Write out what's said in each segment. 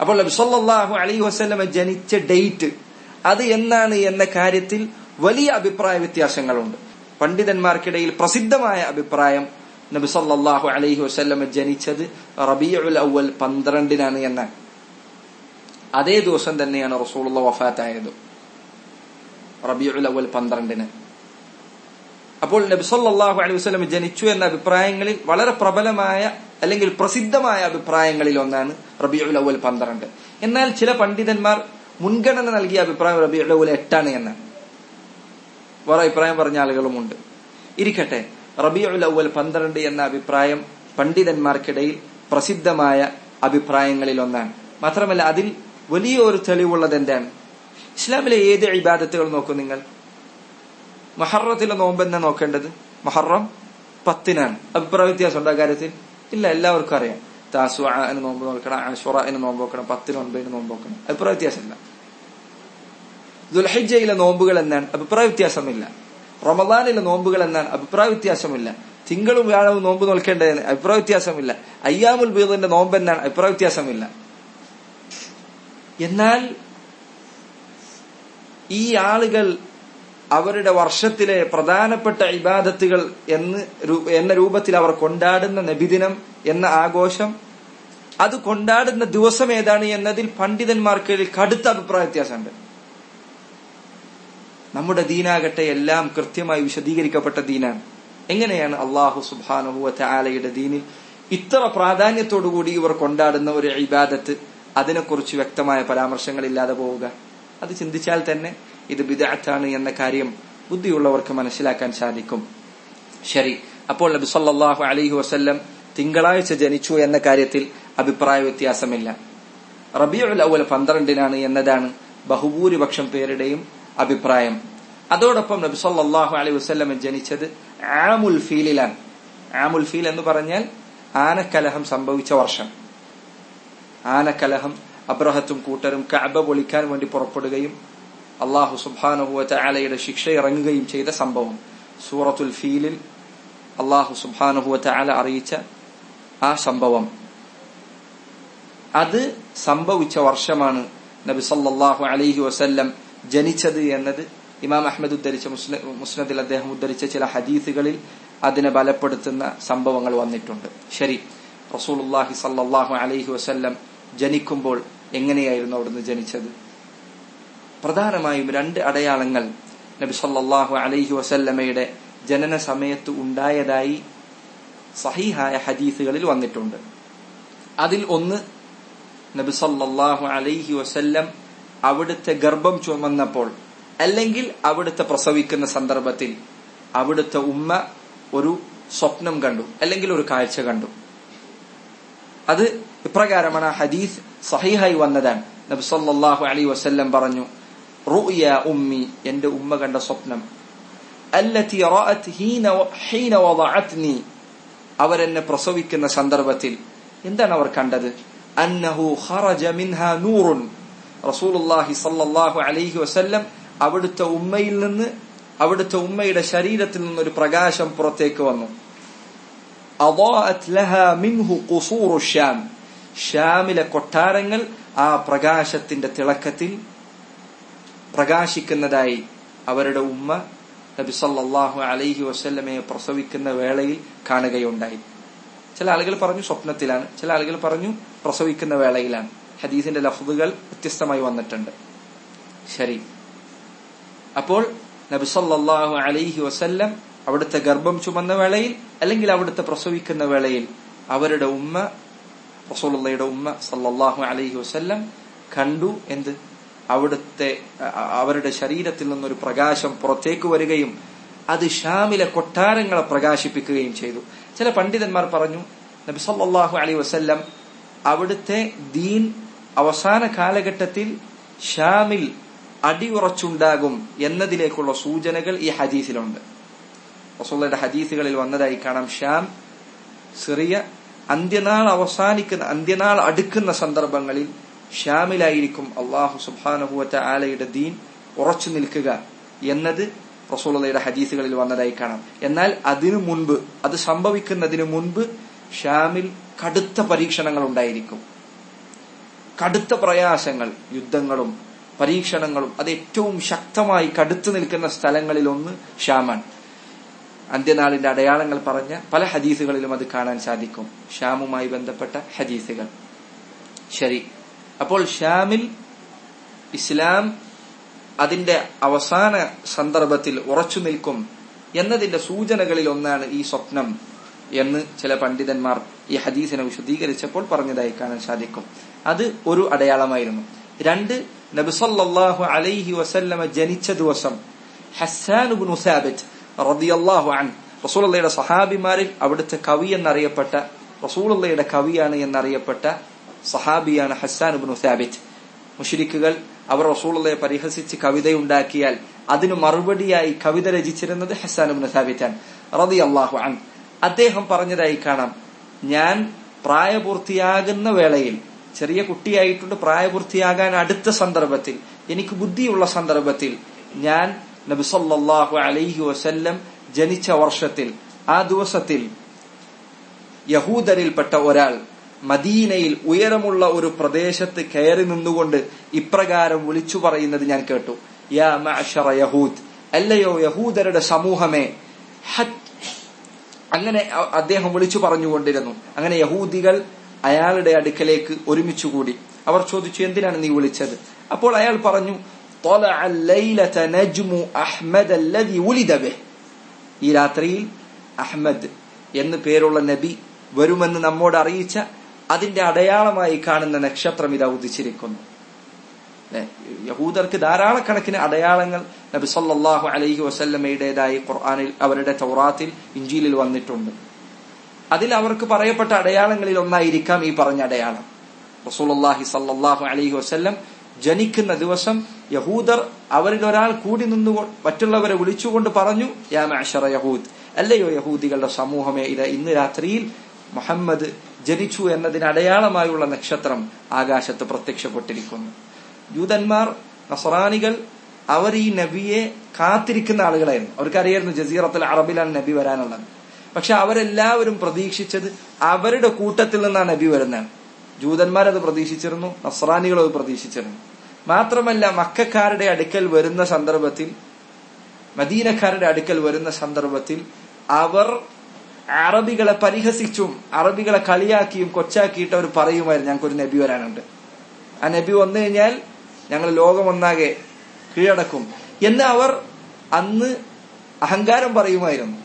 അപ്പോൾ നബി സല്ലല്ലാഹു അലൈഹി വസല്ലമ ജനിച്ച ഡേറ്റ് അത് എന്നാണ് എന്ന കാര്യത്തിൽ വലിയ അഭിപ്രായ വ്യത്യാസങ്ങളുണ്ട്. പണ്ഡിതന്മാർക്കിടയിൽ പ്രസിദ്ധമായ അഭിപ്രായം നബി സല്ലല്ലാഹു അലൈഹി വസല്ലമ ജനിച്ചത് റബീഉൽ അവൽ പന്ത്രണ്ടിനാണ് എന്നാണ്. അതേ ദിവസം തന്നെയാണ് റസൂലുള്ള വഫാത്തായത്. റബീഉൽ അവൽ പന്ത്രണ്ടിന്. അപ്പോൾ നബി സല്ലല്ലാഹു അലൈഹി വസ്ലമ ജനിച്ചു എന്ന അഭിപ്രായങ്ങളിൽ വളരെ പ്രബലമായ അല്ലെങ്കിൽ പ്രസിദ്ധമായ അഭിപ്രായങ്ങളിൽ ഒന്നാണ് റബീഉൽ അവൽ പന്ത്രണ്ട്. എന്നാൽ ചില പണ്ഡിതന്മാർ മുൻഗണന നൽകിയ അഭിപ്രായം റബിയുൽ അവൽ എട്ടാണ് എന്ന്. വേറെ അഭിപ്രായം പറഞ്ഞ ആളുകളുമുണ്ട്. ഇരിക്കട്ടെ റബിയുൽ അവൽ പന്ത്രണ്ട് എന്ന അഭിപ്രായം പണ്ഡിതന്മാർക്കിടയിൽ പ്രസിദ്ധമായ അഭിപ്രായങ്ങളിൽ ഒന്നാണ്. മാത്രമല്ല അതിൽ വലിയ ഒരു തെളിവുള്ളത് എന്താണ്? ഇസ്ലാമിലെ ഏത് ഇബാദത്തുകൾ നോക്കൂ നിങ്ങൾ? മഹറത്തിലെ നോമ്പ് എന്നാ നോക്കേണ്ടത്? മഹറം പത്തിനാണ്. അഭിപ്രായ വ്യത്യാസം ഉണ്ട് ആ കാര്യത്തിൽ? ഇല്ല എല്ലാവർക്കും അറിയാം. താസു എന്ന് നോമ്പ് നോക്കണം അഷുറന് നോമ്പ് നോക്കണം പത്തിന് ഒൻപതിന് നോമ്പ് നോക്കണം. അഭിപ്രായ വ്യത്യാസമില്ല. ദുൽഹിജയിലെ നോമ്പുകൾ എന്നാണ് അഭിപ്രായ വ്യത്യാസമില്ല. റമദാനിലെ നോമ്പുകൾ എന്നാണ് അഭിപ്രായ വ്യത്യാസമില്ല. തിങ്കളും വ്യാഴവും നോമ്പ് നോക്കേണ്ടതെന്ന് അഭിപ്രായ വ്യത്യാസമില്ല. അയ്യാമുൽ ബീദിന്റെ നോമ്പ് എന്നാണ് അഭിപ്രായ വ്യത്യാസമില്ല. എന്നാൽ ഈ ആളുകൾ അവരുടെ വർഷത്തിലെ പ്രധാനപ്പെട്ട ഇബാദത്തുകൾ എന്ന് എന്ന രൂപത്തിൽ അവർ കൊണ്ടാടുന്ന നബിദിനം എന്ന ആഘോഷം അത് കൊണ്ടാടുന്ന ദിവസം ഏതാണ് എന്നതിൽ പണ്ഡിതന്മാർക്കിടയിൽ കടുത്ത അഭിപ്രായ വ്യത്യാസമുണ്ട്. നമ്മുടെ ദീനാകട്ടെ എല്ലാം കൃത്യമായി വിശദീകരിക്കപ്പെട്ട ദീനാണ്. എങ്ങനെയാണ് അള്ളാഹു സുബാനുഹുവത്തെ ആലയുടെ ദീനിൽ ഇത്ര പ്രാധാന്യത്തോടുകൂടി ഇവർ കൊണ്ടാടുന്ന ഒരു ഇബാദത്ത്? അതിനെക്കുറിച്ച് വ്യക്തമായ പരാമർശങ്ങൾ ഇല്ലാതെ പോവുക. അത് ചിന്തിച്ചാൽ തന്നെ ഇത് ബിദാത്താണ് എന്ന കാര്യം ബുദ്ധിയുള്ളവർക്ക് മനസ്സിലാക്കാൻ സാധിക്കും. ശരി. അപ്പോൾ നബി സല്ലല്ലാഹു അലൈഹി വസല്ലം തിങ്കളാഴ്ച ജനിച്ചു എന്ന കാര്യത്തിൽ അഭിപ്രായ വ്യത്യാസമില്ല. റബിയുൽ അവൽ പന്ത്രണ്ടിനാണ് എന്നതാണ് ബഹുഭൂരിപക്ഷം പേരുടെയും അഭിപ്രായം. അതോടൊപ്പം നബി സല്ലല്ലാഹു അലൈഹി വസല്ലം ജനിച്ചത് ആമുൽ ഫീലിലാണ്. ആമുൽ ഫീൽ എന്ന് പറഞ്ഞാൽ ആനക്കലഹം സംഭവിച്ച വർഷം. ആനക്കലഹം അബ്രഹത്തും കൂട്ടരും കഅബ പൊളിക്കാൻ വേണ്ടി പുറപ്പെടുകയും അള്ളാഹു ആലയുടെ ശിക്ഷ ഇറങ്ങുകയും ചെയ്ത സംഭവം. സൂറത്തുൽ ഫീലിൽ അള്ളാഹു സുബാനുഹുവറ്റ ആല അറിയിച്ച ആ സംഭവം. അത് സംഭവിച്ച വർഷമാണ് നബി സല്ലാഹു അലൈഹി വസല്ലം ജനിച്ചത് എന്നത് ഇമാം അഹമ്മദ് ഉദ്ധരിച്ച മുസ്നദിൽ അദ്ദേഹം ഉദ്ധരിച്ച ചില ഹദീസുകളിൽ അതിനെ ബലപ്പെടുത്തുന്ന സംഭവങ്ങൾ വന്നിട്ടുണ്ട്. ശരി റസൂലുല്ലാഹി സല്ലാഹു അലഹി വസല്ലം ജനിക്കുമ്പോൾ എങ്ങനെയായിരുന്നു അവിടുന്ന് ജനിച്ചത്? പ്രധാനമായും രണ്ട് അടയാളങ്ങൾ നബി സല്ലാഹു അലൈഹി വസല്ലമയുടെ ജനന സമയത്ത് ഉണ്ടായതായി സഹിഹായ ഹദീസുകളിൽ വന്നിട്ടുണ്ട്. അതിൽ ഒന്ന് നബി സല്ലാഹു അലൈഹി വസല്ലം അവിടുത്തെ ഗർഭം ചുമന്നപ്പോൾ അല്ലെങ്കിൽ അവിടുത്തെ പ്രസവിക്കുന്ന സന്ദർഭത്തിൽ അവിടുത്തെ ഉമ്മ ഒരു സ്വപ്നം കണ്ടു അല്ലെങ്കിൽ ഒരു കാഴ്ച കണ്ടു. അത് ഇപ്രകാരമാണ് ഹദീസ് സഹിഹായി വന്നതാണ്. നബി സല്ലല്ലാഹു അലൈഹി വസല്ലം പറഞ്ഞു റുയ ഉമ്മി എന്റെ ഉമ്മ കണ്ട സ്വപ്നം. അല്ലത്തി ഹീന വദഅത്നി. അവരെന്നെ പ്രസവിക്കുന്ന സന്ദർഭത്തിൽ എന്താണ് അവർ കണ്ടത്? അന്നഹു ഖറജ മിൻഹാ നൂറുൻ. റസൂലുള്ളാഹി സല്ലല്ലാഹു അലൈഹി വസല്ലം അവിടുത്തെ ഉമ്മയിൽ നിന്ന് അവിടുത്തെ ഉമ്മയുടെ ശരീരത്തിൽ നിന്ന് ഒരു പ്രകാശം പുറത്തേക്ക് വന്നു. മിൻഹു ഖുസൂറു ഷാമിലെ കൊട്ടാരങ്ങൾ ആ പ്രകാശത്തിന്റെ തിളക്കത്തിൽ പ്രകാശിക്കുന്നതായി അവരുടെ ഉമ്മ നബി സല്ലാഹു അലൈഹി വസ്ല്ലമയെ പ്രസവിക്കുന്ന വേളയിൽ കാണുകയുണ്ടായി. ചില ആളുകൾ പറഞ്ഞു സ്വപ്നത്തിലാണ്. ചില ആളുകൾ പറഞ്ഞു പ്രസവിക്കുന്ന വേളയിലാണ്. ഹദീസിന്റെ ലഫ്ദുകൾ വ്യത്യസ്തമായി വന്നിട്ടുണ്ട്. ശരി. അപ്പോൾ നബി സല്ലല്ലാഹു അലൈഹി വസല്ലം അവിടുത്തെ ഗർഭം ചുമന്ന വേളയിൽ അല്ലെങ്കിൽ അവിടുത്തെ പ്രസവിക്കുന്ന വേളയിൽ അവരുടെ ഉമ്മ റസൂലുള്ളയുടെ ഉമ്മ സല്ലാഹു അലൈഹി വസല്ലം കണ്ടു എന്ത്? അവിടുത്തെ അവരുടെ ശരീരത്തിൽ നിന്നൊരു പ്രകാശം പുറത്തേക്ക് വരികയും അത് ഷാമിലെ കൊട്ടാരങ്ങളെ പ്രകാശിപ്പിക്കുകയും ചെയ്തു. ചില പണ്ഡിതന്മാർ പറഞ്ഞു നബി സല്ലല്ലാഹു അലൈഹി വസല്ലം അവിടുത്തെ ദീൻ അവസാന കാലഘട്ടത്തിൽ ഷാമിൽ അടിയുറച്ചുണ്ടാകും എന്നതിലേക്കുള്ള സൂചനകൾ ഈ ഹദീസിലുണ്ട്. റസൂള്ളയുടെ ഹദീസുകളിൽ വന്നതായി കാണാം ഷാം സിറിയ അന്ത്യനാൾ അവസാനിക്കുന്ന അന്ത്യനാൾ അടുക്കുന്ന സന്ദർഭങ്ങളിൽ ഷാമിലായിരിക്കും അള്ളാഹു സുബാനുഭവറ്റ ആലയുടെ ദീൻ ഉറച്ചു നിൽക്കുക എന്നത് റസൂളയുടെ ഹദീസുകളിൽ വന്നതായി കാണാം. എന്നാൽ അതിനു മുൻപ് അത് സംഭവിക്കുന്നതിന് മുൻപ് ഷാമിൽ കടുത്ത പരീക്ഷണങ്ങൾ ഉണ്ടായിരിക്കും. കടുത്ത പ്രയാസങ്ങൾ യുദ്ധങ്ങളും പരീക്ഷണങ്ങളും അത് ഏറ്റവും ശക്തമായി കടുത്തു നിൽക്കുന്ന സ്ഥലങ്ങളിൽ ഒന്ന് ഷാമാണ്. അന്ത്യനാളിന്റെ അടയാളങ്ങൾ പറഞ്ഞ പല ഹദീസുകളിലും അത് കാണാൻ സാധിക്കും. ഷ്യാമുമായി ബന്ധപ്പെട്ട ഹദീസുകൾ. ശരി. അപ്പോൾ ഷാമിൽ ഇസ്ലാം അതിന്റെ അവസാന സന്ദർഭത്തിൽ ഉറച്ചു നിൽക്കും എന്നതിന്റെ സൂചനകളിൽ ഒന്നാണ് ഈ സ്വപ്നം എന്ന് ചില പണ്ഡിതന്മാർ ഈ ഹദീസിനെ വിശദീകരിച്ചപ്പോൾ പറഞ്ഞതായി കാണാൻ സാധിക്കും. അത് ഒരു അടയാളമായിരുന്നു. രണ്ട് നബിസല്ലാഹു അലൈഹി വസല്ലമ ജനിച്ച ദിവസം ഹസ്സാൻ സാബിറ്റ് റദിയല്ലാഹു അൻ റസൂലുള്ളയുടെ സഹാബിമാരിൽ അവിടുത്തെ കവി എന്നറിയപ്പെട്ട റസൂലുള്ളയുടെ കവിയാണ് എന്നറിയപ്പെട്ട സഹാബിയാണ് ഹസ്സാൻ ഇബ്നു സാബിറ്റ് മുഷിരിക്കുകൾ അവർ റസൂളെ പരിഹസിച്ച് കവിതയുണ്ടാക്കിയാൽ അതിനു മറുപടിയായി കവിത രചിച്ചിരുന്നത് ഹസ്സാൻ ഉബ്നു ആണ് റദിയല്ലാഹു അൻ അദ്ദേഹം പറഞ്ഞതായി കാണാം ഞാൻ പ്രായപൂർത്തിയാകുന്ന വേളയിൽ ചെറിയ കുട്ടിയായിട്ടുണ്ട് പ്രായപൂർത്തിയാകാൻ അടുത്ത സന്ദർഭത്തിൽ എനിക്ക് ബുദ്ധിയുള്ള സന്ദർഭത്തിൽ ഞാൻ നബിസൊല്ലാഹു അലൈഹി വസല്ലം ജനിച്ച വർഷത്തിൽ ആ ദിവസത്തിൽ യഹൂദരിൽപ്പെട്ട ഒരാൾ മദീനയിൽ ഉയരമുള്ള ഒരു പ്രദേശത്ത് കയറി നിന്നുകൊണ്ട് ഇപ്രകാരം വിളിച്ചു പറയുന്നത് ഞാൻ കേട്ടു. യാ യഹൂദ് അല്ലയോ യഹൂദരുടെ സമൂഹമേ. അങ്ങനെ അദ്ദേഹം വിളിച്ചു പറഞ്ഞുകൊണ്ടിരുന്നു. അങ്ങനെ യഹൂദികൾ അയാളുടെ അടുക്കലേക്ക് ഒരുമിച്ചുകൂടി. അവർ ചോദിച്ചു എന്തിനാണ് നീ വിളിച്ചത്? അപ്പോൾ അയാൾ പറഞ്ഞു ഈ രാത്രിയിൽ അഹ്മദ് എന്ന് പേരുള്ള നബി വരുമെന്ന് നമ്മോട് അറിയിച്ച അതിന്റെ അടയാളമായി കാണുന്ന നക്ഷത്രം ഇതാ ഉദിച്ചിരിക്കുന്നു. യഹൂദർക്ക് ധാരാളക്കണക്കിന് അടയാളങ്ങൾ നബി സല്ലാഹു അലൈഹി വസല്ലമയുടേതായി ഖുർആാനിൽ അവരുടെ തൗറാത്തിൽ ഇഞ്ചിയിലിൽ വന്നിട്ടുണ്ട്. അതിൽ അവർക്ക് പറയപ്പെട്ട അടയാളങ്ങളിൽ ഒന്നായിരിക്കാം ഈ പറഞ്ഞ അടയാളം. റസൂലുള്ളാഹി സല്ലാഹു അലൈഹി വസല്ലം ജനിക്കുന്ന ദിവസം യഹൂദർ അവരിൽ ഒരാൾ കൂടി നിന്നു മറ്റുള്ളവരെ വിളിച്ചുകൊണ്ട് പറഞ്ഞു യാ മാഷറ യഹൂദ് അല്ലയോ യഹൂദികളുടെ സമൂഹമേ ഇത് ഇന്ന് രാത്രിയിൽ മുഹമ്മദ് ജനിച്ചു എന്നതിന് അടയാളമായുള്ള നക്ഷത്രം ആകാശത്ത് പ്രത്യക്ഷപ്പെട്ടിരിക്കുന്നു. ജൂതന്മാർ നസറാനികൾ അവർ ഈ നബിയെ കാത്തിരിക്കുന്ന ആളുകളായിരുന്നു. അവർക്കറിയായിരുന്നു ജസീറത്തിൽ അറബിലാണ് നബി വരാനുള്ളത്. പക്ഷെ അവരെല്ലാവരും പ്രതീക്ഷിച്ചത് അവരുടെ കൂട്ടത്തിൽ നിന്നാണ് നബി വരുന്നത്. ജൂതന്മാരത് പ്രതീക്ഷിച്ചിരുന്നു നസ്രാനികൾ അത് പ്രതീക്ഷിച്ചിരുന്നു. മാത്രമല്ല മക്കാരുടെ അടുക്കൽ വരുന്ന സന്ദർഭത്തിൽ മദീനക്കാരുടെ അടുക്കൽ വരുന്ന സന്ദർഭത്തിൽ അവർ അറബികളെ പരിഹസിച്ചും അറബികളെ കളിയാക്കിയും കൊച്ചാക്കിയിട്ട് അവർ പറയുമായിരുന്നു ഞങ്ങൾക്കൊരു നബി വരാനുണ്ട്. ആ നബി വന്നു കഴിഞ്ഞാൽ ഞങ്ങൾ ലോകമൊന്നാകെ കീഴടക്കും. എന്ന് അവർ അന്ന് അഹങ്കാരം പറയുമായിരുന്നു.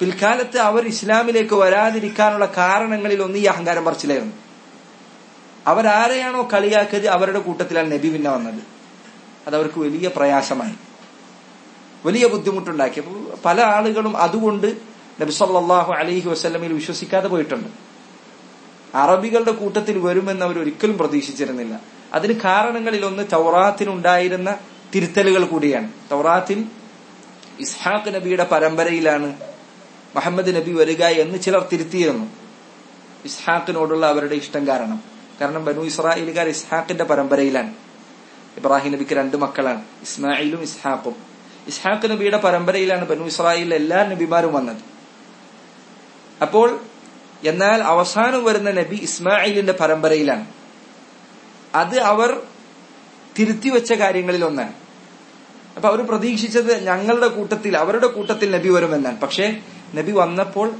പിൽക്കാലത്ത് അവർ ഇസ്ലാമിലേക്ക് വരാതിരിക്കാനുള്ള കാരണങ്ങളിൽ ഒന്ന് ഈ അഹങ്കാരം പറച്ചിലായിരുന്നു. അവരാരെയാണോ കളിയാക്കിയത് അവരുടെ കൂട്ടത്തിലാണ് നബി പിന്നെ വന്നത്. അത് അവർക്ക് വലിയ പ്രയാസമായി. വലിയ ബുദ്ധിമുട്ടുണ്ടാക്കി. പല ആളുകളും അതുകൊണ്ട് നബി സല്ലാഹു അലൈഹി വസ്ലമിൽ വിശ്വസിക്കാതെ പോയിട്ടുണ്ട്. അറബികളുടെ കൂട്ടത്തിൽ വരുമെന്ന് അവർ ഒരിക്കലും പ്രതീക്ഷിച്ചിരുന്നില്ല. അതിന് കാരണങ്ങളിൽ ഒന്ന് തൗറാത്തിനുണ്ടായിരുന്ന തിരുത്തലുകൾ കൂടിയാണ്. തൗറാത്തിൽ ഇസ്ഹാഖ് നബിയുടെ പരമ്പരയിലാണ് മുഹമ്മദ് നബി വരിക എന്ന് ചിലർ തിരുത്തിയിരുന്നു. ഇസ്ഹാഖിനോടുള്ള അവരുടെ ഇഷ്ടം കാരണം. കാരണം ബനു ഇസ്രായേലുകാർ ഇസ്ഹാഖിന്റെ പരമ്പരയിലാണ്. ഇബ്രാഹിം നബിക്ക് രണ്ട് മക്കളാണ്. ഇസ്മായിലും ഇസ്ഹാഖും. ഇസ്ഹാഖ് നബിയുടെ പരമ്പരയിലാണ് ബനു ഇസ്രായേലിലെ എല്ലാ നബിമാരും വന്നത്. അപ്പോൾ എന്നാൽ അവസാനം വരുന്ന നബി ഇസ്മായിലിന്റെ പരമ്പരയിലാണ്. അത് അവർ തിരുത്തിവെച്ച കാര്യങ്ങളിൽ ഒന്നാണ്. അപ്പൊ അവർ പ്രതീക്ഷിച്ചത് ഞങ്ങളുടെ കൂട്ടത്തിൽ അവരുടെ കൂട്ടത്തിൽ നബി വരുമെന്നാണ്. പക്ഷേ നബി വന്നപ്പോൾ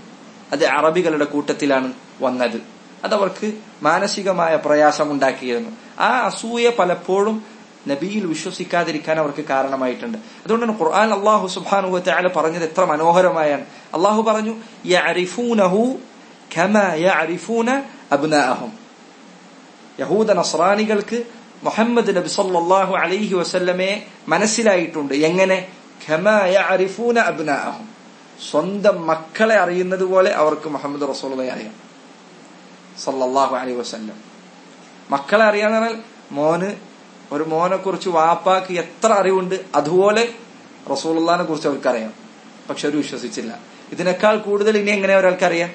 അത് അറബികളുടെ കൂട്ടത്തിലാണ് വന്നത്. അതവർക്ക് മാനസികമായ പ്രയാസം പ്രയാസമുണ്ടാക്കിയിരുന്നു. ആ അസൂയ പലപ്പോഴും നബിയിൽ വിശ്വസിക്കാതിരിക്കാൻ അവർക്ക് കാരണമായിട്ടുണ്ട്. അതുകൊണ്ടാണ് ഖുർആൻ അള്ളാഹു സുബാനു താല പറഞ്ഞത് എത്ര മനോഹരമായാണ്. അള്ളാഹു പറഞ്ഞു യഹൂദ നസ്രാനികൾക്ക് മുഹമ്മദ് നബി സല്ലാഹു അലൈഹി വസല്ലമയെ മനസ്സിലായിട്ടുണ്ട്. എങ്ങനെ? അബ്നാഅഹും. സ്വന്തം മക്കളെ അറിയുന്നത് പോലെ അവർക്ക് മുഹമ്മദ് റസൂലെ അറിയാം. സല്ലാഹു അലൈഹി വസല്ലം. മക്കളെ അറിയാന്ന് പറഞ്ഞാൽ മോന് ഒരു മോനെ കുറിച്ച് വാപ്പാക്ക് എത്ര അറിവുണ്ട് അതുപോലെ റസൂലുള്ളാനെ കുറിച്ച് അവർക്കറിയാം. പക്ഷെ അവർ വിശ്വസിച്ചില്ല. ഇതിനേക്കാൾ കൂടുതൽ ഇനി എങ്ങനെ ഒരാൾക്കറിയാം?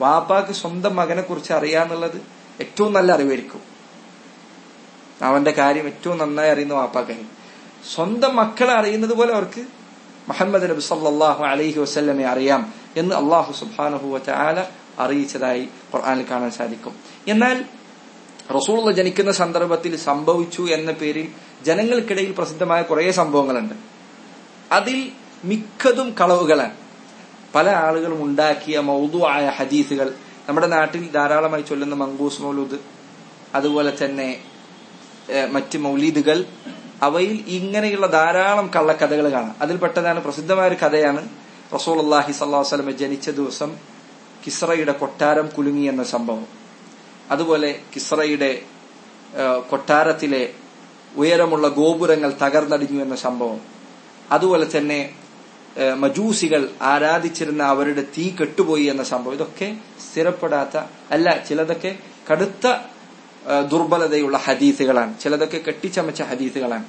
വാപ്പാക്ക് സ്വന്തം മകനെ കുറിച്ച് അറിയാന്നുള്ളത് ഏറ്റവും നല്ല അറിവായിരിക്കും. അവന്റെ കാര്യം ഏറ്റവും നന്നായി അറിയുന്ന വാപ്പാക്കായി സ്വന്തം മക്കളെ അറിയുന്നത് പോലെ അവർക്ക് മുഹമ്മദ് നബി സല്ലാഹു അലൈഹി വസ്ല്ലമെ അറിയാം എന്ന് അള്ളാഹു സുബാനഹു വാല അറിയിച്ചതായി ഖുർആാനിൽ കാണാൻ സാധിക്കും. എന്നാൽ റസൂള്ള ജനിക്കുന്ന സന്ദർഭത്തിൽ സംഭവിച്ചു എന്ന പേരിൽ ജനങ്ങൾക്കിടയിൽ പ്രസിദ്ധമായ കുറേ സംഭവങ്ങളുണ്ട്. അതിൽ മിക്കതും കളവുകളാണ്. പല ആളുകളും ഉണ്ടാക്കിയ മൗതുവായ ഹദീസുകൾ. നമ്മുടെ നാട്ടിൽ ധാരാളമായി ചൊല്ലുന്ന മങ്കൂസ് മൗലൂദ് അതുപോലെ തന്നെ മറ്റ് മൗലീദുകൾ. അവയിൽ ഇങ്ങനെയുള്ള ധാരാളം കള്ളക്കഥകൾ കാണാം. അതിൽ പെട്ടതാണ് പ്രസിദ്ധമായ ഒരു കഥയാണ് റസൂൾ അള്ളാഹി സല്ലാസ്ലമെ ജനിച്ച ദിവസം കിസ്റയുടെ കൊട്ടാരം കുലുങ്ങി എന്ന സംഭവം. അതുപോലെ കിസ്രയുടെ കൊട്ടാരത്തിലെ ഉയരമുള്ള ഗോപുരങ്ങൾ തകർന്നടിഞ്ഞു എന്ന സംഭവം. അതുപോലെ തന്നെ മജൂസികൾ ആരാധിച്ചിരുന്ന അവരുടെ തീ കെട്ടുപോയി എന്ന സംഭവം. ഇതൊക്കെ സ്ഥിരപ്പെടാത്ത അല്ല ചിലതൊക്കെ കടുത്ത ദുർബലതയുള്ള ഹദീസുകളാണ്. ചിലതൊക്കെ കെട്ടിച്ചമച്ച ഹദീസുകളാണ്.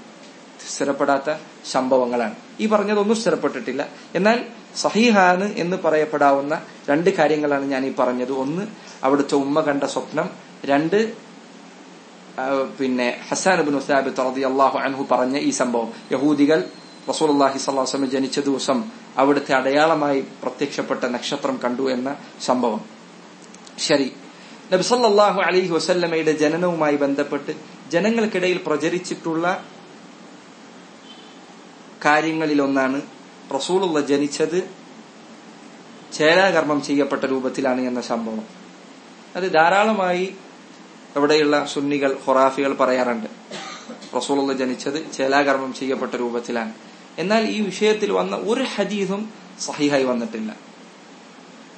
സ്ഥിരപ്പെടാത്ത സംഭവങ്ങളാണ്. ഈ പറഞ്ഞതൊന്നും സ്ഥിരപ്പെട്ടിട്ടില്ല. എന്നാൽ സഹിഹാന് എന്ന് പറയപ്പെടാവുന്ന രണ്ട് കാര്യങ്ങളാണ് ഞാൻ ഈ പറഞ്ഞത്. ഒന്ന് അവിടുത്തെ ഉമ്മ കണ്ട സ്വപ്നം. രണ്ട് പിന്നെ ഹസാൻ ബിൻ ഉസാബിത്ത് റതി അള്ളാഹു അൻഹു പറഞ്ഞ ഈ സംഭവം. യഹൂദികൾ റസൂൽ അള്ളാഹി സ്വലാസ്ലമ ജനിച്ച ദിവസം അവിടുത്തെ അടയാളമായി പ്രത്യക്ഷപ്പെട്ട നക്ഷത്രം കണ്ടു എന്ന സംഭവം. ശരി. നബിസല്ലാഹു അലൈഹി വസല്ലമയുടെ ജനനവുമായി ബന്ധപ്പെട്ട് ജനങ്ങൾക്കിടയിൽ പ്രചരിച്ചിട്ടുള്ള കാര്യങ്ങളിലൊന്നാണ് റസൂലുള്ള ജനിച്ചത് ചേരാകർമ്മം ചെയ്യപ്പെട്ട രൂപത്തിലാണ് എന്ന സംഭവം. അത് ധാരാളമായി അവിടെയുള്ള സുന്നികൾ ഹൊറാഫികൾ പറയാറുണ്ട്. റസൂലുള്ള ജനിച്ചത് ചേലാകർമ്മം ചെയ്യപ്പെട്ട രൂപത്തിലാണ്. എന്നാൽ ഈ വിഷയത്തിൽ വന്ന ഒരു ഹദീസും സഹിഹായി വന്നിട്ടില്ല.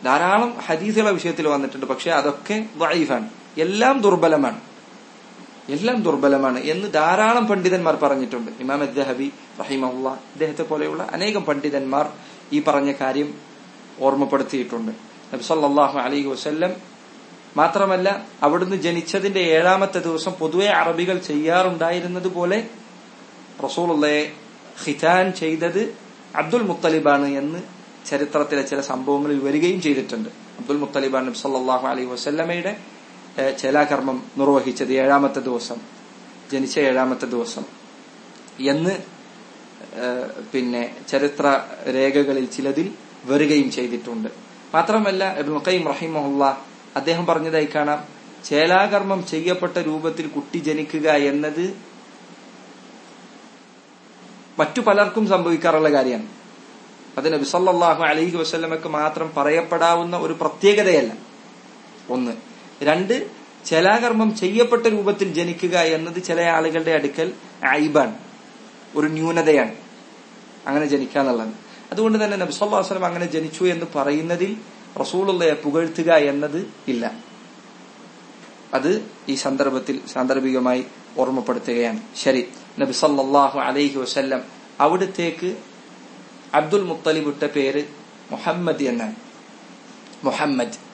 ധാരാളം ഹദീസുകളെ വിഷയത്തിൽ വന്നിട്ടുണ്ട് പക്ഷെ അതൊക്കെ വൈഫാണ്. എല്ലാം ദുർബലമാണ്. എല്ലാം ദുർബലമാണ് എന്ന് ധാരാളം പണ്ഡിതന്മാർ പറഞ്ഞിട്ടുണ്ട്. ഇമാം അദ്ദഹബി റഹിമഹുല്ല അദ്ദേഹത്തെ പോലെയുള്ള അനേകം പണ്ഡിതന്മാർ ഈ പറഞ്ഞ കാര്യം ഓർമ്മപ്പെടുത്തിയിട്ടുണ്ട്. നബ്സല്ലാഹു അലൈഹി വസല്ലം മാത്രമല്ല അവിടുന്ന് ജനിച്ചതിന്റെ ഏഴാമത്തെ ദിവസം പൊതുവെ അറബികൾ ചെയ്യാറുണ്ടായിരുന്നത് പോലെ റസൂലുള്ളയെ ഖിതാൻ ചെയ്തത് അബ്ദുൽ മുത്തലിബാണ് എന്ന് ചരിത്രത്തിലെ ചില സംഭവങ്ങളിൽ വരികയും ചെയ്തിട്ടുണ്ട്. അബ്ദുൽ മുത്തലിബാൻ നബ്സല്ലാഹു അലൈഹി വസല്ലമയുടെ ചേലാകർമ്മം നിർവഹിച്ചത് ഏഴാമത്തെ ദിവസം ജനിച്ച ഏഴാമത്തെ ദിവസം. എന്ന് പിന്നെ ചരിത്ര രേഖകളിൽ ചിലതിൽ വരികയും ചെയ്തിട്ടുണ്ട്. മാത്രമല്ല ഇബ്നുൽ ഖയ്യിം റഹിമഹുല്ല അദ്ദേഹം പറഞ്ഞതായി കാണാം ചേലാകർമ്മം ചെയ്യപ്പെട്ട രൂപത്തിൽ കുട്ടി ജനിക്കുക എന്നത് മറ്റു പലർക്കും സംഭവിക്കാറുള്ള കാര്യമാണ്. അത് നബി അലഹി വസ്ലമക്ക് മാത്രം പറയപ്പെടാവുന്ന ഒരു പ്രത്യേകതയല്ല. ഒന്ന് രണ്ട് ചലാകർമ്മം ചെയ്യപ്പെട്ട രൂപത്തിൽ ജനിക്കുക എന്നത് ചില ആളുകളുടെ അടുക്കൽ ഐബാണ് ഒരു ന്യൂനതയാണ്. അങ്ങനെ ജനിക്കുക എന്നുള്ളത്. അതുകൊണ്ട് തന്നെ നബി സല്ലല്ലാഹു അലൈഹി വസല്ലം അങ്ങനെ ജനിച്ചു എന്ന് പറയുന്നതിൽ റസൂലുള്ളയെ പുകഴ്ത്തുക എന്നത് ഇല്ല. അത് ഈ സന്ദർഭത്തിൽ സാന്ദർഭികമായി ഓർമ്മപ്പെടുത്തുകയാണ്. ശരി. നബി സല്ലല്ലാഹു അലൈഹി വസല്ലം അവിടത്തേക്ക് അബ്ദുൽ മുത്തലിബ് ഇട്ട പേര് മുഹമ്മദ് എന്നാണ്. മുഹമ്മദ്.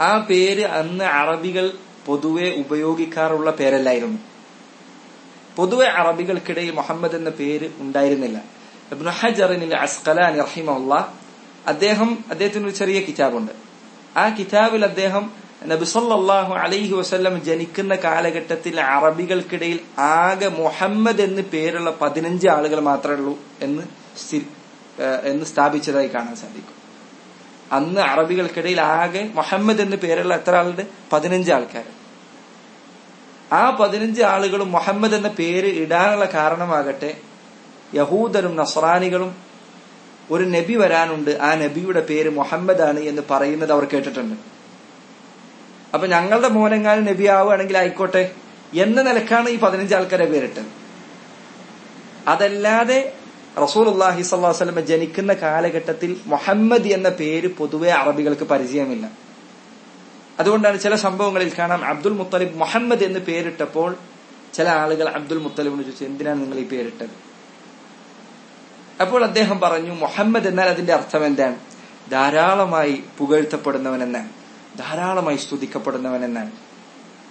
ആ പേര് അന്ന് അറബികൾ പൊതുവെ ഉപയോഗിക്കാറുള്ള പേരല്ലായിരുന്നു. പൊതുവെ അറബികൾക്കിടയിൽ മുഹമ്മദ് എന്ന പേര് ഉണ്ടായിരുന്നില്ല. ഇബ്നു ഹജറിനിൽ അദ്ദേഹം അദ്ദേഹത്തിന് ഒരു ചെറിയ കിതാബുണ്ട്. ആ കിതാബിൽ അദ്ദേഹം നബിസൊല്ലാഹു അലൈഹി വസ്ല്ലം ജനിക്കുന്ന കാലഘട്ടത്തിൽ അറബികൾക്കിടയിൽ ആകെ മുഹമ്മദ് എന്ന് പേരുള്ള പതിനഞ്ച് ആളുകൾ മാത്രമേ ഉള്ളൂ എന്ന് എന്ന് സ്ഥാപിച്ചതായി കാണാൻ സാധിക്കും. അന്ന് അറബികൾക്കിടയിൽ ആകെ മുഹമ്മദ് എന്ന് പേരുള്ള എത്ര ആളുണ്ട്? പതിനഞ്ച് ആൾക്കാർ. ആ പതിനഞ്ച് ആളുകളും മുഹമ്മദ് എന്ന പേര് ഇടാനുള്ള കാരണമാകട്ടെ യഹൂദരും നസ്രാനികളും ഒരു നബി വരാനുണ്ട്. ആ നബിയുടെ പേര് മുഹമ്മദ് ആണ് എന്ന് പറയുന്നത് അവർ കേട്ടിട്ടുണ്ട്. അപ്പൊ ഞങ്ങളുടെ മോനെങ്ങാനും നബി ആവുകയാണെങ്കിൽ ആയിക്കോട്ടെ. എന്ന നിലക്കാണ് ഈ പതിനഞ്ച് ആൾക്കാരെ പേരിട്ടത്. അതല്ലാതെ റസൂൽ അള്ളാഹി സ്വല്ലാസ്ലമ ജനിക്കുന്ന കാലഘട്ടത്തിൽ മുഹമ്മദ് എന്ന പേര് പൊതുവെ അറബികൾക്ക് പരിചയമില്ല. അതുകൊണ്ടാണ് ചില സംഭവങ്ങളിൽ കാണാം അബ്ദുൽ മുത്തലിബ് മുഹമ്മദ് എന്ന് പേരിട്ടപ്പോൾ ചില ആളുകൾ അബ്ദുൽ മുത്തലിബിന് ചോദിച്ചു എന്തിനാണ് നിങ്ങൾ ഈ പേരിട്ടത്? അപ്പോൾ അദ്ദേഹം പറഞ്ഞു മുഹമ്മദ് എന്നാൽ അതിന്റെ അർത്ഥം എന്താണ്? ധാരാളമായി പുകഴ്ത്തപ്പെടുന്നവൻ എന്നാണ്. ധാരാളമായി സ്തുതിക്കപ്പെടുന്നവൻ എന്നാണ്.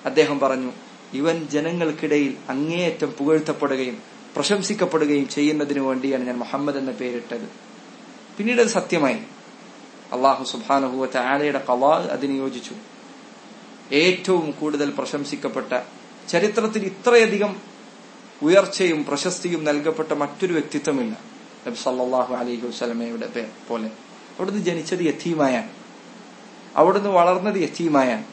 അദ്ദേഹം പറഞ്ഞു ഇവൻ ജനങ്ങൾക്കിടയിൽ അങ്ങേയറ്റം പുകഴ്ത്തപ്പെടുകയും പ്രശംസിക്കപ്പെടുകയും ചെയ്യുന്നതിനു വേണ്ടിയാണ് ഞാൻ മുഹമ്മദ് എന്ന പേരിട്ടത്. പിന്നീട് അത് സത്യമായി. അള്ളാഹു സുബാനുഭവത്തെ ആലയുടെ കവാ അതിന് യോജിച്ചു. ഏറ്റവും കൂടുതൽ പ്രശംസിക്കപ്പെട്ട ചരിത്രത്തിൽ ഇത്രയധികം ഉയർച്ചയും പ്രശസ്തിയും നൽകപ്പെട്ട മറ്റൊരു വ്യക്തിത്വമില്ല. നബി സല്ലാഹു അലൈഹി വസ്ലമയുടെ പോലെ. അവിടുന്ന് ജനിച്ചത് യത്തീമായാണ്. അവിടുന്ന് വളർന്നത് യത്തീമായാണ്.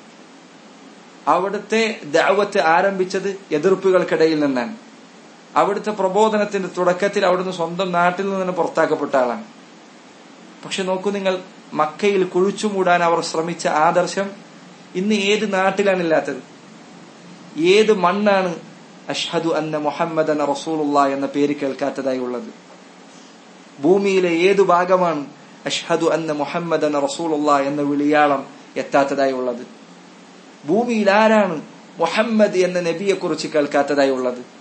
അവിടുത്തെ ദാവത്ത് ആരംഭിച്ചത് എതിർപ്പുകൾക്കിടയിൽ നിന്നാണ്. അവിടുത്തെ പ്രബോധനത്തിന്റെ തുടക്കത്തിൽ അവിടുന്ന് സ്വന്തം നാട്ടിൽ നിന്ന് പുറത്താക്കപ്പെട്ട ആളാണ്. പക്ഷെ നോക്കൂ നിങ്ങൾ മക്കയിൽ കുഴിച്ചുമൂടാൻ അവർ ശ്രമിച്ച ആദർശം ഇന്ന് ഏത് നാട്ടിലാണ് ഇല്ലാത്തത്? ഏത് മണ്ണാണ് അഷ്ഹദു അന്ന മുഹമ്മദ് റസൂലുള്ള എന്ന പേര് കേൾക്കാത്തതായി ഉള്ളത്? ഭൂമിയിലെ ഏതു ഭാഗമാണ് അഷ്ഹദു അന്ന മുഹമ്മദ് റസൂലുള്ള എന്ന വിളിയാളം എത്താത്തതായി ഉള്ളത്? ഭൂമിയിൽ ആരാണ് മുഹമ്മദ് എന്ന നബിയെ കുറിച്ച് കേൾക്കാത്തതായി ഉള്ളത്?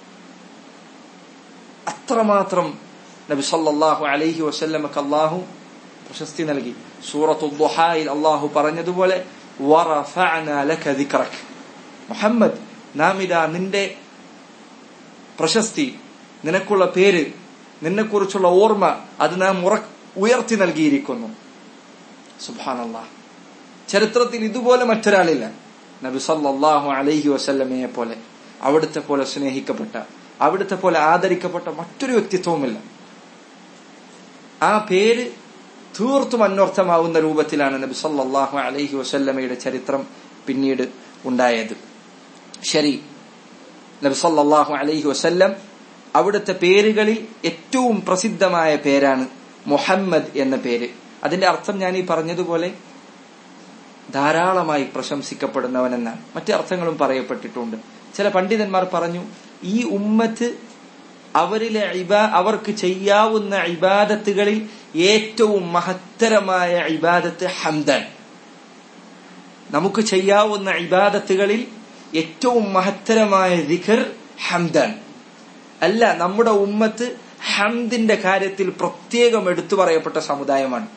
അത്രമാത്രം നബി സല്ലല്ലാഹു അലൈഹി വസല്ലമക്ക് അള്ളാഹു പ്രശസ്തി നൽകി. സൂറത്തു ദുഹായിൽ അള്ളാഹു പറഞ്ഞതുപോലെ മുഹമ്മദ് നാം ഇതാ നിന്റെ പ്രശസ്തി നിനക്കുള്ള പേര് നിന്നെക്കുറിച്ചുള്ള ഓർമ്മ അത് നാം ഉയർത്തി നൽകിയിരിക്കുന്നു. സുബാനല്ലാ ചരിത്രത്തിൽ ഇതുപോലെ മറ്റൊരാളില്ല. നബി സല്ലാഹു അലൈഹി വസല്ലമയെ പോലെ അവിടുത്തെ പോലെ സ്നേഹിക്കപ്പെട്ട അവിടുത്തെ പോലെ ആദരിക്കപ്പെട്ട മറ്റൊരു വ്യക്തിത്വവുമില്ല. ആ പേര് തീർത്തും അന്വർത്ഥമാവുന്ന രൂപത്തിലാണ് നബി സല്ലാഹു അലഹി വസല്ലമയുടെ ചരിത്രം പിന്നീട് ഉണ്ടായത്. ശരി. നബി സല്ലാഹു അലഹി വസല്ലം അവിടുത്തെ പേരുകളിൽ ഏറ്റവും പ്രസിദ്ധമായ പേരാണ് മുഹമ്മദ് എന്ന പേര്. അതിന്റെ അർത്ഥം ഞാൻ ഈ പറഞ്ഞതുപോലെ ധാരാളമായി പ്രശംസിക്കപ്പെടുന്നവനെന്നാണ്. മറ്റു അർത്ഥങ്ങളും പറയപ്പെട്ടിട്ടുണ്ട്. ചില പണ്ഡിതന്മാർ പറഞ്ഞു ഈ ഉമ്മത്ത് അവരിലെ ഇബാ അവർക്ക് ചെയ്യാവുന്ന ഇബാദത്തുകളിൽ ഏറ്റവും മഹത്തരമായ ഇബാദത്ത് ഹംദൻ. നമുക്ക് ചെയ്യാവുന്ന ഇബാദത്തുകളിൽ ഏറ്റവും മഹത്തരമായ ദിഖർ ഹംദൻ. അല്ല നമ്മുടെ ഉമ്മത്ത് ഹംദിന്റെ കാര്യത്തിൽ പ്രത്യേകം എടുത്തു പറയപ്പെട്ട സമുദായമാണ്.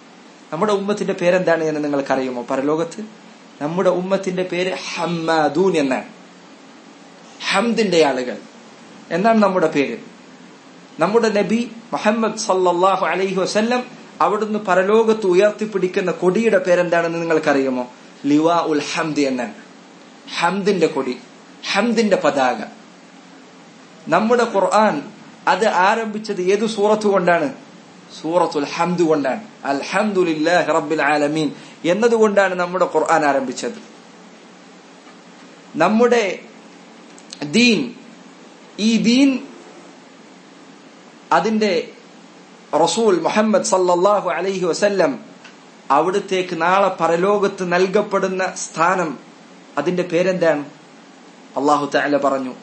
നമ്മുടെ ഉമ്മത്തിന്റെ പേരെന്താണ് എന്ന് നിങ്ങൾക്കറിയുമോ? പരലോകത്ത് നമ്മുടെ ഉമ്മത്തിന്റെ പേര് ഹമ്മാദൂൻ എന്നാണ്. ഹംദിന്റെ ആളുകൾ. എന്നാണ് നമ്മുടെ പേര്. നമ്മുടെ നബി മുഹമ്മദ് സല്ലാഹു അലൈഹി വസ്ല്ലം അവിടുന്ന് പരലോകത്ത് ഉയർത്തിപ്പിടിക്കുന്ന കൊടിയുടെ പേരെന്താണെന്ന് നിങ്ങൾക്കറിയുമോ? ലിവാ ഉൽ ഹംദ് എന്നാണ് ഹംദിന്റെ കൊടി ഹംദിന്റെ പതാക. നമ്മുടെ ഖുർആൻ അത് ആരംഭിച്ചത് ഏത് സൂറത്ത് കൊണ്ടാണ്? സൂറത്തുൽ ഹംദ് കൊണ്ടാണ്. അൽഹംദുലില്ലാഹി റബ്ബിൽ ആലമീൻ. എന്നതുകൊണ്ടാണ് നമ്മുടെ ഖുർആൻ ആരംഭിച്ചത്. നമ്മുടെ ദീൻ. ഈ ദീൻ അതിന്റെ റസൂൽ മുഹമ്മദ് സല്ലാഹു അലൈഹി വസല്ലം അവിടുത്തേക്ക് നാളെ പരലോകത്ത് നൽകപ്പെടുന്ന സ്ഥാനം അതിന്റെ പേരെന്താണ്? അള്ളാഹു തഅല പറഞ്ഞു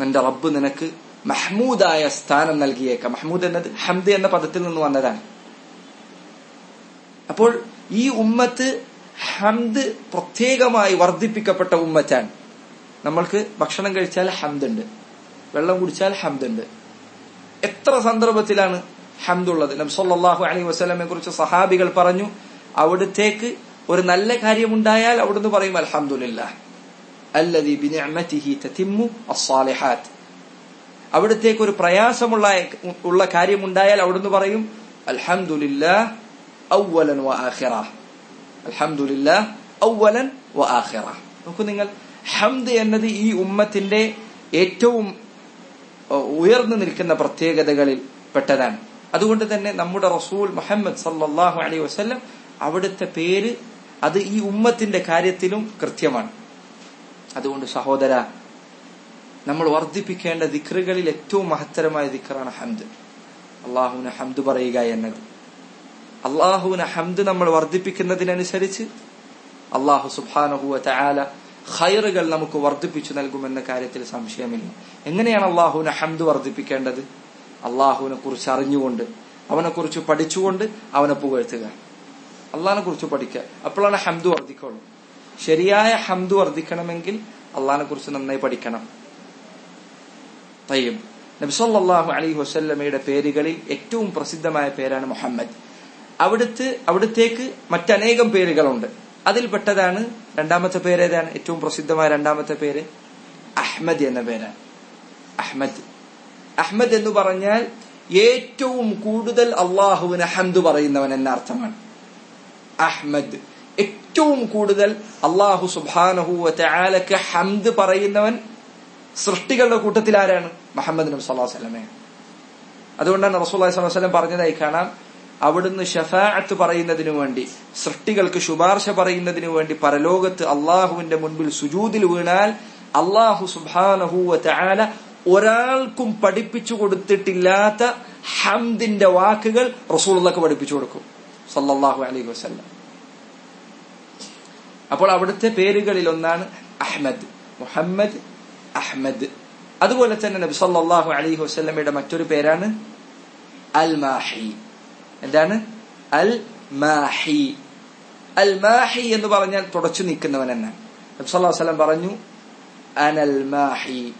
നിന്റെ റബ്ബ് നിനക്ക് മഹ്മൂദായ സ്ഥാനം നൽകിയേക്കാം. മഹ്മൂദ് എന്നത് ഹംദ് എന്ന പദത്തിൽ നിന്ന് വന്നതാണ്. അപ്പോൾ ഈ ഉമ്മത്ത് ഹംദ് പ്രത്യേകമായി വർദ്ധിപ്പിക്കപ്പെട്ട ഉമ്മത്താണ് നമ്മൾക്ക് ഭക്ഷണം കഴിച്ചാൽ ഹംദ് ഉണ്ട് വെള്ളം കുടിച്ചാൽ ഹംദ് ഉണ്ട് എത്ര സന്ദർഭത്തിലാണ് ഹംദുള്ളത്? നബി സല്ലല്ലാഹു അലൈഹി വസ്ലമെ കുറിച്ച് സഹാബികൾ പറഞ്ഞു അവിടത്തേക്ക് ഒരു നല്ല കാര്യമുണ്ടായാൽ അവിടുന്ന് പറയും തതിമ്മു അസ്സാലിഹാത്ത്. അവിടത്തേക്ക് ഒരു പ്രയാസമുള്ള ഉള്ള കാര്യമുണ്ടായാൽ അവിടുന്ന് പറയും അൽഹംദുലില്ലാഹ് ഔവലൻ വ ആഖിറ അൽഹംദുലില്ലാഹ് ഔവലൻ വ ആഖിറ നോക്കൂ നിങ്ങൾ ഹംദ് എന്നത് ഈ ഉമ്മത്തിന്റെ ഏറ്റവും ഉയർന്നു നിൽക്കുന്ന പ്രത്യേകതകളിൽ പെട്ടതാണ് അതുകൊണ്ട് തന്നെ നമ്മുടെ റസൂൽ മുഹമ്മദ് സല്ലാഹു അലൈഹി വസല്ലം അവിടുത്തെ പേര് അത് ഈ ഉമ്മത്തിന്റെ കാര്യത്തിലും കൃത്യമാണ്. അതുകൊണ്ട് സഹോദര നമ്മൾ വർദ്ധിപ്പിക്കേണ്ട ദിക്റുകളിൽ ഏറ്റവും മഹത്തരമായ ദിക്റാണ് ഹംദ്. അള്ളാഹുവിന് ഹംദ് പറയുക എന്നത്. അള്ളാഹുവിന് ഹംദ് നമ്മൾ വർദ്ധിപ്പിക്കുന്നതിനനുസരിച്ച് അള്ളാഹു സുബാനഹുവ തആല ഖൈറുകൾ നമുക്ക് വർദ്ധിപ്പിച്ചു നൽകുമെന്ന കാര്യത്തിൽ സംശയമില്ല. എങ്ങനെയാണ് അള്ളാഹുവിന് ഹംദ് വർദ്ധിപ്പിക്കേണ്ടത്? അള്ളാഹുവിനെ കുറിച്ച് അറിഞ്ഞുകൊണ്ട് അവനെ കുറിച്ച് പഠിച്ചുകൊണ്ട് അവനെ പുകഴ്ത്തുക. അള്ളാഹിനെ കുറിച്ച് പഠിക്കുക. അപ്പോഴാണ് ഹംദ് വർദ്ധിക്കുള്ളൂ. ശരിയായ ഹംദ് വർദ്ധിക്കണമെങ്കിൽ അള്ളാഹിനെ കുറിച്ച് നന്നായി പഠിക്കണം. തയ്യം നബ്സല്ലാഹു അലി വസല്ലമയുടെ പേരുകളിൽ ഏറ്റവും പ്രസിദ്ധമായ പേരാണ് മുഹമ്മദ്. അവിടുത്തെ അവിടുത്തേക്ക് മറ്റനേകം പേരുകളുണ്ട്. അതിൽപ്പെട്ടതാണ് രണ്ടാമത്തെ പേര് ഏതാണ്? ഏറ്റവും പ്രസിദ്ധമായ രണ്ടാമത്തെ പേര് അഹ്മദ് എന്ന പേരാണ്. അഹ്മദ്. അഹ്മദ് എന്ന് പറഞ്ഞാൽ ഏറ്റവും കൂടുതൽ അള്ളാഹുവിന് ഹംദ് പറയുന്നവൻ എന്ന അർത്ഥമാണ്. അഹ്മദ്. ഏറ്റവും കൂടുതൽ അള്ളാഹു സുബാനഹുലക്ക് ഹംദ് പറയുന്നവൻ സൃഷ്ടികളുടെ കൂട്ടത്തിൽ ആരാണ് മുഹമ്മദ് നബി സല്ലാ വസല്ലം അതുകൊണ്ടാണ് റസൂൽ സ്വലം പറഞ്ഞതായി കാണാം. അവിടുന്ന് ഷഫാഅത്ത് പറയുന്നതിനു വേണ്ടി സൃഷ്ടികൾക്ക് ശുപാർശ പറയുന്നതിനു വേണ്ടി പരലോകത്ത് അള്ളാഹുവിന്റെ മുൻപിൽ സുജൂതിൽ വീണാൽ അള്ളാഹു സുബാനഹുവ ചാല ഒരാൾക്കും പഠിപ്പിച്ചു കൊടുത്തിട്ടില്ലാത്ത ഹംദിന്റെ വാക്കുകൾ റസൂള്ളക്ക് പഠിപ്പിച്ചു കൊടുക്കും. സല്ലാഹു അലൈഹി വസല്ലം. അപ്പോൾ അവിടുത്തെ പേരുകളിൽ ഒന്നാണ് അഹമ്മദ് മുഹമ്മദ് അഹമ്മദ് അതുപോലെ തന്നെ നബി അലൈഹി വസല്ലമയുടെ മറ്റൊരു പേരാണ് അൽ മാഹി എന്താണ്? അൽ മാഹി. അൽ മാഹി എന്ന് പറഞ്ഞാൽ തുടച്ചു നീക്കുന്നവൻ എന്നാണ്. നബ്സല്ലാസ്ലം പറഞ്ഞു അനൽ മാഹി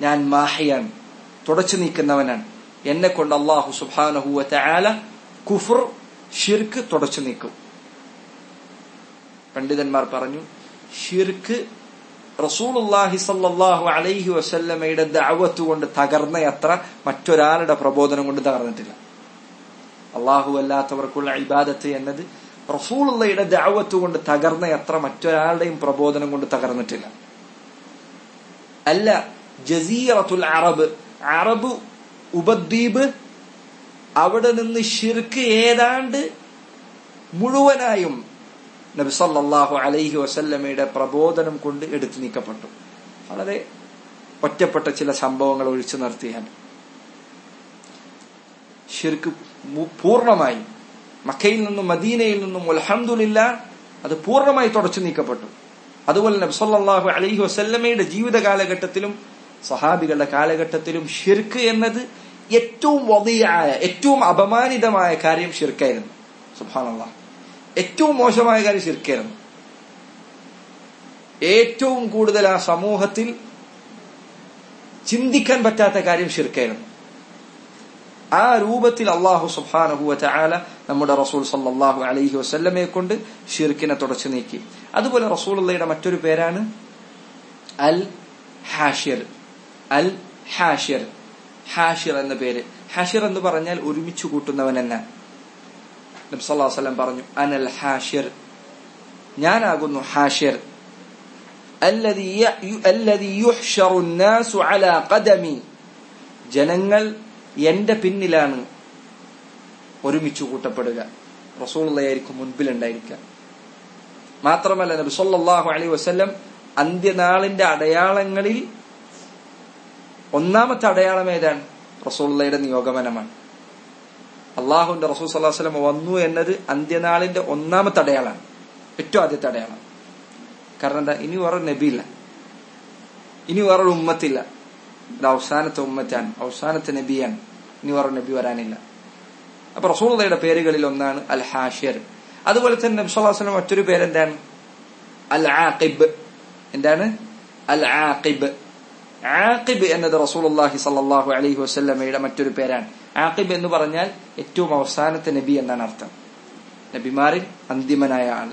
ഞാൻ മാഹിയാണ് തുടച്ചു നീക്കുന്നവനാണ് എന്നെ കൊണ്ട് അള്ളാഹു സുബാനഹുവ ആല കുഫർ ഷിർക്ക് തുടച്ചു നീക്കും പണ്ഡിതന്മാർ പറഞ്ഞു ഷിർക്ക് റസൂലുല്ലാഹി സല്ലാഹു അലൈഹി വസല്ലമയുടെ ദഅവത്ത് കൊണ്ട് തകർന്ന അത്ര മറ്റൊരാളുടെ പ്രബോധനം കൊണ്ട് തകർന്നിട്ടില്ല. അള്ളാഹു അല്ലാത്തവർക്കുള്ള ഇബാദത്ത് എന്നത് റസൂലുള്ളയുടെ ദഅവത്ത് കൊണ്ട് തകർന്ന അത്ര മറ്റൊരാളുടെയും പ്രബോധനം കൊണ്ട് തകർന്നിട്ടില്ല. അല്ല ജസീറത്തുൽ അറബ് അറബ് ഉപദ്വീപ് അവിടെ നിന്ന് ഷിർക്ക് ഏതാണ്ട് മുഴുവനായും നബി സല്ലല്ലാഹു അലൈഹി വസല്ലമയുടെ പ്രബോധനം കൊണ്ട് എടുത്തു നീക്കപ്പെട്ടു. വളരെ ഒറ്റപ്പെട്ട ചില സംഭവങ്ങൾ ഒഴിച്ചു നിർത്തിയാൽ ഷിർക്ക് പൂർണമായി മക്കയിൽ നിന്നും മദീനയിൽ നിന്നും അൽഹംദുലില്ല അത് പൂർണമായി തുടച്ചു നീക്കപ്പെട്ടു. അതുപോലെ നബ്സല്ലാഹു അലഹി വസല്ലമയുടെ ജീവിത കാലഘട്ടത്തിലും സഹാബികളുടെ കാലഘട്ടത്തിലും ഷിർക്ക് എന്നത് ഏറ്റവും വതിയായ ഏറ്റവും അപമാനിതമായ കാര്യം ഷിർക്കായിരുന്നു സുബാനല്ല ഏറ്റവും മോശമായ കാര്യം ഷിർക്കായിരുന്നു ഏറ്റവും കൂടുതൽ ആ സമൂഹത്തിൽ ചിന്തിക്കാൻ പറ്റാത്ത കാര്യം ഷിർക്കായിരുന്നു ആ രൂപത്തിൽ അള്ളാഹു സുബാനഹുവ ചാല നമ്മുടെ റസൂൽ സല്ലാഹു അലഹി വസ്ല്ലമയെ കൊണ്ട് ഷിർക്കിനെ തുടച്ചു നീക്കി. അതുപോലെ റസൂലുള്ളയുടെ മറ്റൊരു പേരാണ് അൽ ഹാഷിർ. അൽ ഹാഷിർ. ഹാഷിർ എന്ന പേര്. ഹാഷിർ എന്ന് പറഞ്ഞാൽ ഒരുമിച്ച് കൂട്ടുന്നവൻ നബ്സല്ലാ വസ്ലം പറഞ്ഞു അനൽ ഹാഷിർ. ഞാനാകുന്നു ഹാഷിർ. ജനങ്ങൾ എന്റെ പിന്നിലാണ് ഒരുമിച്ച് കൂട്ടപ്പെടുക. റസൂള്ളയായിരിക്കും മുൻപിലുണ്ടായിരിക്കുക. മാത്രമല്ല നബി സല്ലല്ലാഹു അലൈഹി വസല്ലം അന്ത്യനാളിന്റെ അടയാളങ്ങളിൽ ഒന്നാമത്തെ അടയാളം ഏതാണ്? റസൂള്ളയുടെ നിയോഗമനമാണ്. അള്ളാഹുന്റെ റസൂൽ സല്ലാഹു വസ്ലം വന്നു എന്നത് അന്ത്യനാളിന്റെ ഒന്നാമത്തെ അടയാളാണ്. ഏറ്റവും ആദ്യത്തെ അടയാളം. കാരണം എന്താ? ഇനി വേറെ നബിയില്ല. ഇനി വേറൊരു ഉമ്മത്തില്ല. ഇത് അവസാനത്തെ ഉമ്മത്താണ്. അവസാനത്തെ നബിയാണ്. ഇനി വേറെ നബി വരാനില്ല. അപ്പൊ റസൂള്ളയുടെ പേരുകളിൽ ഒന്നാണ് അൽ ഹാഷിയർ അതുപോലെ തന്നെ നബി സ്വലാസ്ലം മറ്റൊരു പേരെന്താണ്? അൽ ആഖിബ് എന്താണ്? അൽ ആഖിബ് ആഖിബ് എന്നത് റസൂലുള്ളാഹി സല്ലല്ലാഹു അലഹി വസല്ലമയുടെ മറ്റൊരു പേരാണ്. ആഖിബ് എന്ന് പറഞ്ഞാൽ ഏറ്റവും അവസാനത്തെ നബി എന്നാണ് അർത്ഥം. നബിമാരിൽ അന്തിമനായ ആൾ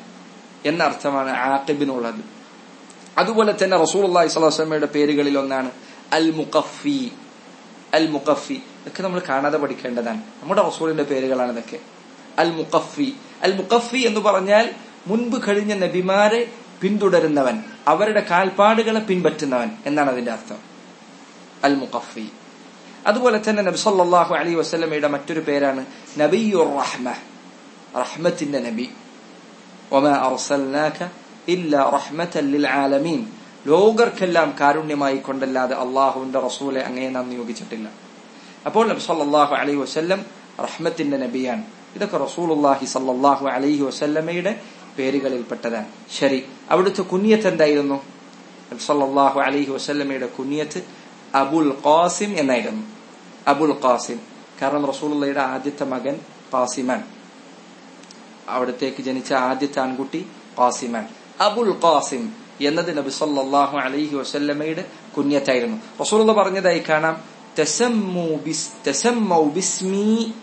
എന്ന അർത്ഥമാണ് ആക്കിബിനുള്ളത് അതുപോലെ തന്നെ റസൂലുള്ളാഹി അള്ളാഹി അലൈഹി വസല്ലമയുടെ പേരുകളിൽ ഒന്നാണ് അൽ മുഖഫി അൽ മുഖഫി ഇതൊക്കെ നമ്മൾ കാണാതെ പഠിക്കേണ്ടതാണ്. നമ്മുടെ റസൂലിന്റെ പേരുകളാണ് ഇതൊക്കെ. അൽ മുഖഫി അൽ മുഖഫി എന്ന് പറഞ്ഞാൽ മുൻപ് കഴിഞ്ഞ നബിമാരെ പിന്തുടരുന്നവൻ അവരുടെ കാൽപ്പാടുകളെ പിൻപറ്റുന്നവൻ എന്നാണ് അതിന്റെ അർത്ഥം. അൽ മുഖഫി അതുപോലെ തന്നെ നബി സല്ലാഹു അലൈഹി വസ്ലമയുടെ മറ്റൊരു പേരാണ് നബിയുർ റഹ്മ. റഹ്മത്തിന്റെ നബി. ആലമീൻ. ലോകർക്കെല്ലാം കാരുണ്യമായി കൊണ്ടല്ലാതെ അള്ളാഹുവിന്റെ റസൂലെ അങ്ങനെ നാം നിയോഗിച്ചിട്ടില്ല. അപ്പോൾ നബി സല്ലാഹു അലൈഹി വസ്ല്ലം റഹ്മത്തിന്റെ നബിയാണ്. ഇതൊക്കെ റസൂലുള്ളാഹി സല്ലല്ലാഹു അലൈഹി വസല്ലമയുടെ പേരുകളിൽപ്പെട്ടതാണ്. ശരി അവിടുത്തെ കുഞ്ഞത്ത് എന്തായിരുന്നു? നബി അലൈഹി വസല്ലമയുടെ കുഞ്ഞത്ത് അബുൽ ഖാസിം എന്നായിരുന്നു. Abul Qasim. കാരണം റസൂലുള്ളയുടെ ആദ്യത്തെ മകൻ ഖാസിമാൻ. അവിടത്തേക്ക് ജനിച്ച ആദ്യത്തെ ആൺകുട്ടി ഖാസിമാൻ. അബുൽ ഖാസിം എന്നത് നബി സല്ലല്ലാഹു അലൈഹി വസല്ലമയുടെ കുഞ്ഞത്തായിരുന്നു. റസൂലുള്ള പറഞ്ഞതായി കാണാം തസമ്മു ബിസ് തസമ്മു ബിസ്മി